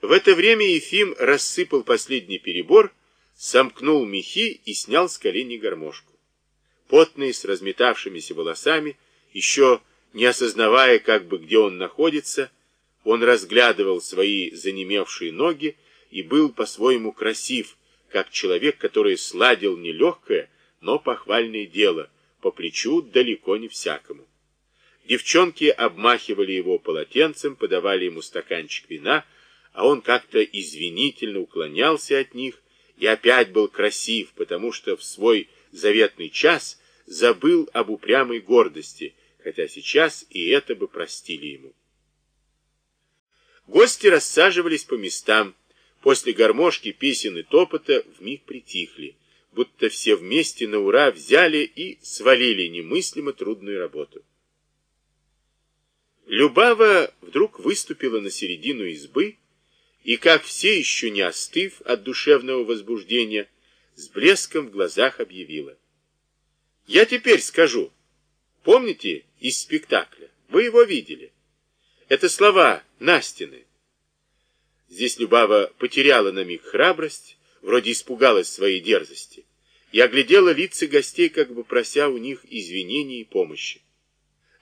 В это время Ефим рассыпал последний перебор, сомкнул мехи и снял с колени гармошку. Потный, с разметавшимися волосами, еще не осознавая, как бы где он находится, он разглядывал свои занемевшие ноги и был по-своему красив, как человек, который сладил нелегкое, но похвальное дело, по плечу далеко не всякому. Девчонки обмахивали его полотенцем, подавали ему стаканчик вина, а он как-то извинительно уклонялся от них и опять был красив, потому что в свой заветный час забыл об упрямой гордости, хотя сейчас и это бы простили ему. Гости рассаживались по местам, после гармошки, песен и топота вмиг притихли, будто все вместе на ура взяли и свалили немыслимо трудную работу. Любава вдруг выступила на середину избы и, как все еще не остыв от душевного возбуждения, с блеском в глазах объявила. «Я теперь скажу. Помните из спектакля? Вы его видели. Это слова Настины. Здесь Любава потеряла на миг храбрость, вроде испугалась своей дерзости, и оглядела лица гостей, как бы прося у них извинений и помощи.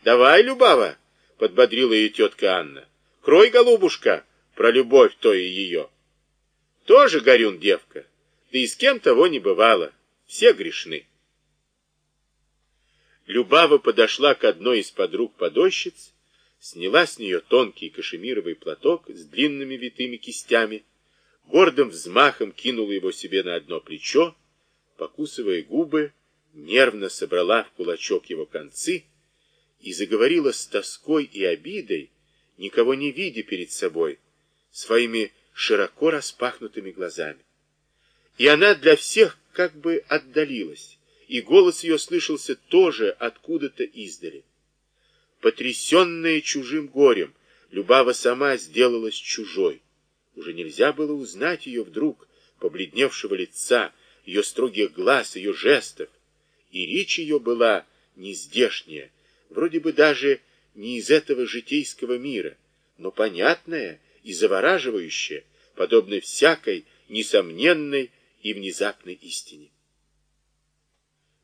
«Давай, Любава!» — подбодрила ее тетка Анна. «Крой, голубушка, про любовь то и ее!» «Тоже горюн девка, да и с кем того не бывало, все грешны!» Любава подошла к одной из подруг-подольщиц сняла с нее тонкий кашемировый платок с длинными витыми кистями, гордым взмахом кинула его себе на одно плечо, покусывая губы, нервно собрала в кулачок его концы и заговорила с тоской и обидой, никого не видя перед собой, своими широко распахнутыми глазами. И она для всех как бы отдалилась, и голос ее слышался тоже откуда-то издали. Потрясенная чужим горем, Любава сама сделалась чужой. Уже нельзя было узнать ее вдруг, побледневшего лица, ее строгих глаз, ее жестов. И речь ее была не здешняя, вроде бы даже не из этого житейского мира, но понятная и завораживающая, подобной всякой несомненной и внезапной истине.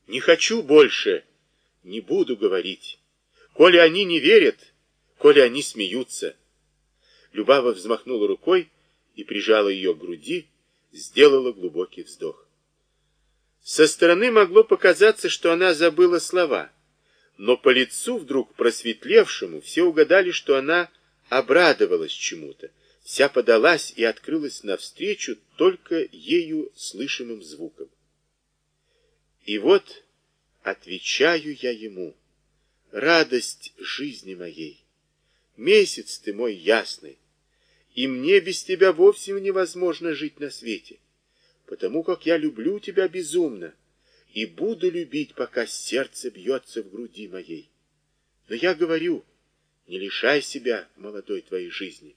Не хочу больше, не буду говорить. Коли они не верят, коли они смеются. Любава взмахнула рукой и прижала ее к груди, сделала глубокий вздох. Со стороны могло показаться, что она забыла слова, но по лицу вдруг просветлевшему все угадали, что она обрадовалась чему-то, вся подалась и открылась навстречу только ею слышимым звуком. И вот отвечаю я ему — радость жизни моей. Месяц ты мой ясный, и мне без тебя вовсе невозможно жить на свете, потому как я люблю тебя безумно и буду любить, пока сердце бьется в груди моей. Но я говорю, не лишай себя молодой твоей жизни.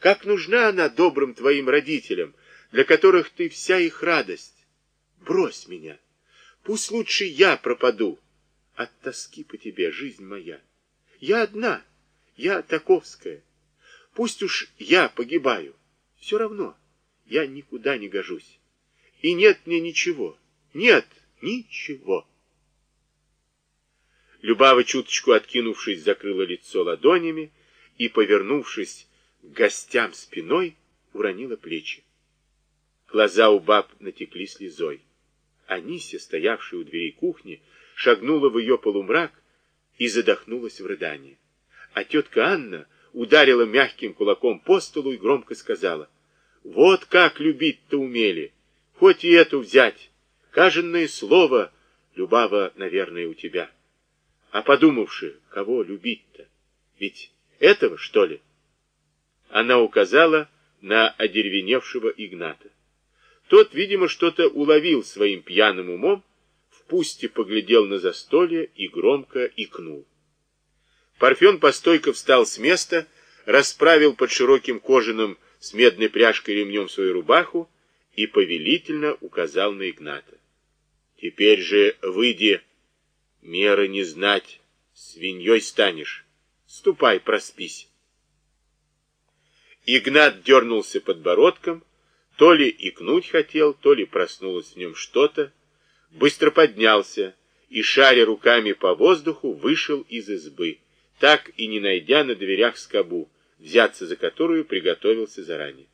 Как нужна она добрым твоим родителям, для которых ты вся их радость. Брось меня, пусть лучше я пропаду, от тоски по тебе, жизнь моя. Я одна, я таковская. Пусть уж я погибаю, все равно я никуда не гожусь. И нет мне ничего, нет ничего. Любава, чуточку откинувшись, закрыла лицо ладонями и, повернувшись к гостям спиной, уронила плечи. Глаза у баб натекли слезой. Анися, стоявшая у дверей кухни, шагнула в ее полумрак и задохнулась в рыдании. А тетка Анна ударила мягким кулаком по столу и громко сказала, «Вот как любить-то умели! Хоть и эту взять! Каженное слово, Любава, наверное, у тебя. А подумавши, кого любить-то? Ведь этого, что ли?» Она указала на одеревеневшего Игната. Тот, видимо, что-то уловил своим пьяным умом пусте поглядел на застолье и громко икнул. Парфен постойко встал с места, расправил под широким кожаным с медной пряжкой ремнем свою рубаху и повелительно указал на Игната. «Теперь же выйди, меры не знать, свиньей станешь. Ступай, проспись». Игнат дернулся подбородком, то ли икнуть хотел, то ли проснулось в нем что-то, быстро поднялся и, шаря руками по воздуху, вышел из избы, так и не найдя на дверях скобу, взяться за которую приготовился заранее.